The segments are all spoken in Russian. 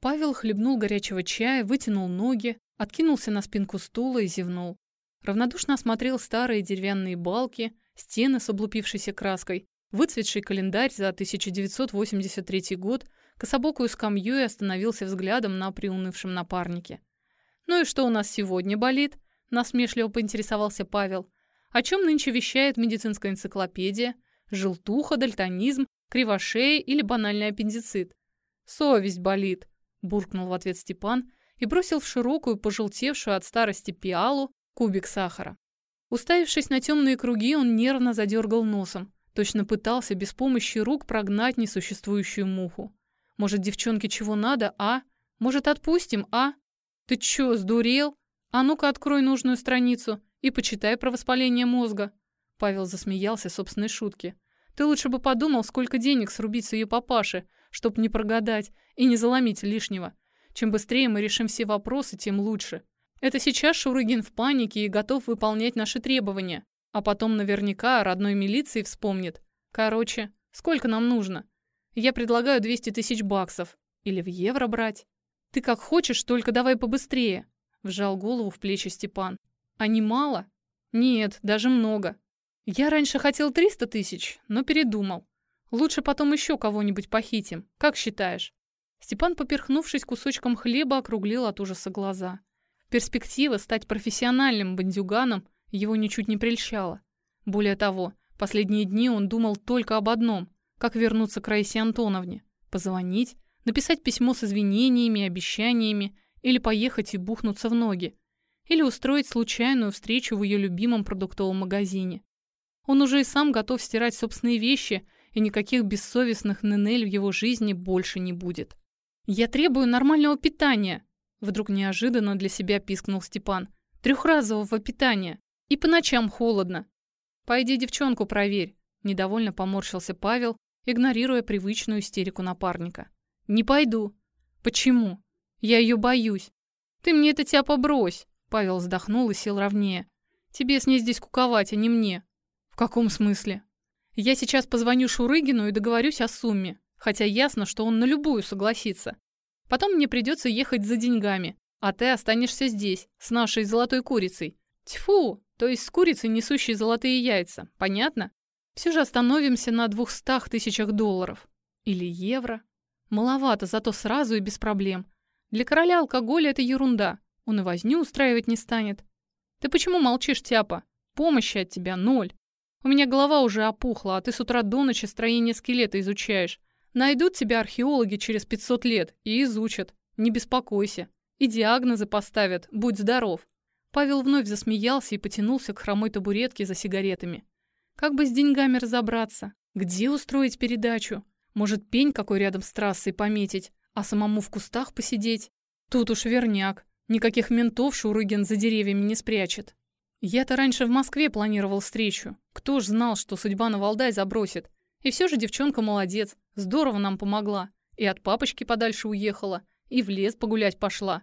Павел хлебнул горячего чая, вытянул ноги, откинулся на спинку стула и зевнул. Равнодушно осмотрел старые деревянные балки, стены с облупившейся краской, выцветший календарь за 1983 год, кособокую скамью и остановился взглядом на приунывшем напарнике. «Ну и что у нас сегодня болит?» – насмешливо поинтересовался Павел. «О чем нынче вещает медицинская энциклопедия? Желтуха, дальтонизм, кривошея или банальный аппендицит?» «Совесть болит», – буркнул в ответ Степан и бросил в широкую, пожелтевшую от старости пиалу кубик сахара. Уставившись на темные круги, он нервно задергал носом. Точно пытался без помощи рук прогнать несуществующую муху. Может, девчонке чего надо, а? Может, отпустим, а? Ты чё, сдурел? А ну-ка открой нужную страницу и почитай про воспаление мозга. Павел засмеялся собственной шутке. Ты лучше бы подумал, сколько денег срубить с ее папаши, чтоб не прогадать и не заломить лишнего. Чем быстрее мы решим все вопросы, тем лучше. Это сейчас Шурыгин в панике и готов выполнять наши требования. А потом наверняка родной милиции вспомнит. Короче, сколько нам нужно? Я предлагаю 200 тысяч баксов. Или в евро брать. Ты как хочешь, только давай побыстрее. Вжал голову в плечи Степан. А не мало? Нет, даже много. Я раньше хотел 300 тысяч, но передумал. Лучше потом еще кого-нибудь похитим. Как считаешь? Степан, поперхнувшись кусочком хлеба, округлил от ужаса глаза. Перспектива стать профессиональным бандюганом его ничуть не прельщала. Более того, последние дни он думал только об одном – как вернуться к Раисе Антоновне, позвонить, написать письмо с извинениями, обещаниями или поехать и бухнуться в ноги, или устроить случайную встречу в ее любимом продуктовом магазине. Он уже и сам готов стирать собственные вещи, и никаких бессовестных Нинель в его жизни больше не будет. «Я требую нормального питания!» Вдруг неожиданно для себя пискнул Степан. «Трехразового питания! И по ночам холодно. Пойди девчонку проверь. Недовольно поморщился Павел, игнорируя привычную истерику напарника. Не пойду. Почему? Я ее боюсь. Ты мне это тебя побрось. Павел вздохнул и сел ровнее. Тебе с ней здесь куковать, а не мне. В каком смысле? Я сейчас позвоню Шурыгину и договорюсь о сумме, хотя ясно, что он на любую согласится. Потом мне придется ехать за деньгами, а ты останешься здесь, с нашей золотой курицей. Тьфу, то есть с курицей, несущей золотые яйца. Понятно? Все же остановимся на двухстах тысячах долларов. Или евро. Маловато, зато сразу и без проблем. Для короля алкоголь это ерунда. Он и возню устраивать не станет. Ты почему молчишь, тяпа? Помощи от тебя ноль. У меня голова уже опухла, а ты с утра до ночи строение скелета изучаешь. Найдут тебя археологи через 500 лет и изучат. Не беспокойся. И диагнозы поставят. Будь здоров. Павел вновь засмеялся и потянулся к хромой табуретке за сигаретами. Как бы с деньгами разобраться? Где устроить передачу? Может, пень какой рядом с трассой пометить, а самому в кустах посидеть? Тут уж верняк. Никаких ментов Шурыгин за деревьями не спрячет. Я-то раньше в Москве планировал встречу. Кто ж знал, что судьба на Валдай забросит? И все же девчонка молодец, здорово нам помогла. И от папочки подальше уехала, и в лес погулять пошла.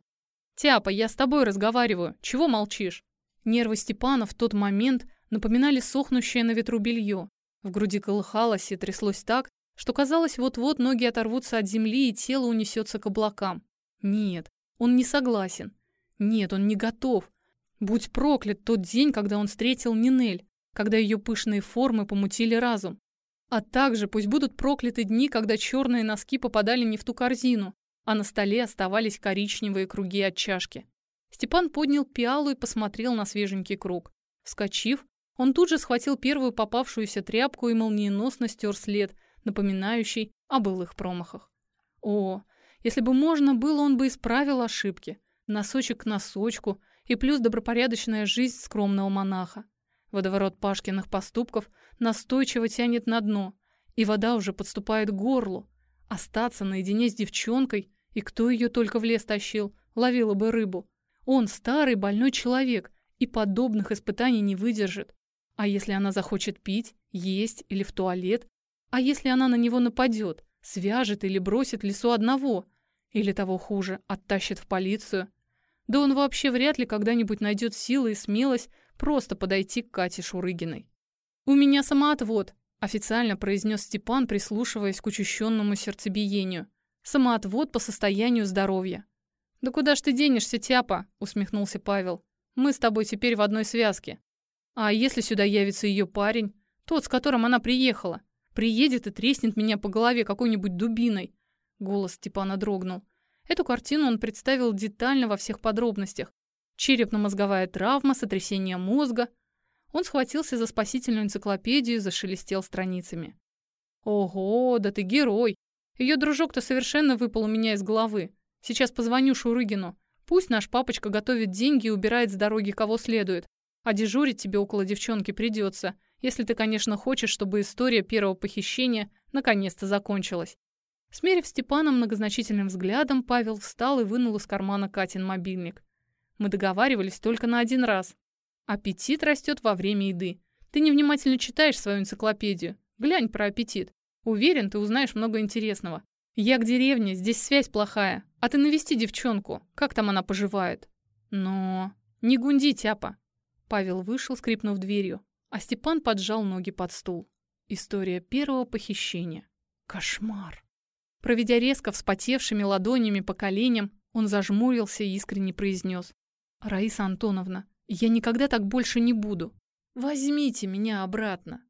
«Тяпа, я с тобой разговариваю. Чего молчишь?» Нервы Степана в тот момент напоминали сохнущее на ветру белье. В груди колыхалось и тряслось так, что казалось, вот-вот ноги оторвутся от земли и тело унесется к облакам. Нет, он не согласен. Нет, он не готов. Будь проклят тот день, когда он встретил Нинель, когда ее пышные формы помутили разум. А также пусть будут прокляты дни, когда черные носки попадали не в ту корзину, а на столе оставались коричневые круги от чашки. Степан поднял пиалу и посмотрел на свеженький круг. Вскочив, он тут же схватил первую попавшуюся тряпку и молниеносно стер след, напоминающий о былых промахах. О, если бы можно было, он бы исправил ошибки. Носочек к носочку и плюс добропорядочная жизнь скромного монаха. Водоворот Пашкиных поступков настойчиво тянет на дно, и вода уже подступает к горлу. Остаться наедине с девчонкой и кто ее только в лес тащил, ловила бы рыбу. Он старый больной человек и подобных испытаний не выдержит. А если она захочет пить, есть или в туалет? А если она на него нападет, свяжет или бросит лесу одного? Или того хуже, оттащит в полицию? Да он вообще вряд ли когда-нибудь найдет силы и смелость просто подойти к Кате Шурыгиной. «У меня самоотвод», – официально произнес Степан, прислушиваясь к учащенному сердцебиению. Самоотвод по состоянию здоровья. «Да куда ж ты денешься, тяпа?» — усмехнулся Павел. «Мы с тобой теперь в одной связке. А если сюда явится ее парень, тот, с которым она приехала, приедет и треснет меня по голове какой-нибудь дубиной?» Голос Степана дрогнул. Эту картину он представил детально во всех подробностях. Черепно-мозговая травма, сотрясение мозга. Он схватился за спасительную энциклопедию, зашелестел страницами. «Ого, да ты герой! Ее дружок-то совершенно выпал у меня из головы. Сейчас позвоню Шурыгину. Пусть наш папочка готовит деньги и убирает с дороги кого следует. А дежурить тебе около девчонки придется, если ты, конечно, хочешь, чтобы история первого похищения наконец-то закончилась. Смерив Степана многозначительным взглядом, Павел встал и вынул из кармана Катин мобильник. Мы договаривались только на один раз. Аппетит растет во время еды. Ты невнимательно читаешь свою энциклопедию. Глянь про аппетит. Уверен, ты узнаешь много интересного. Я к деревне, здесь связь плохая. А ты навести девчонку. Как там она поживает? Но... Не гунди, тяпа. Павел вышел, скрипнув дверью, а Степан поджал ноги под стул. История первого похищения. Кошмар. Проведя резко вспотевшими ладонями по коленям, он зажмурился и искренне произнес. «Раиса Антоновна, я никогда так больше не буду. Возьмите меня обратно.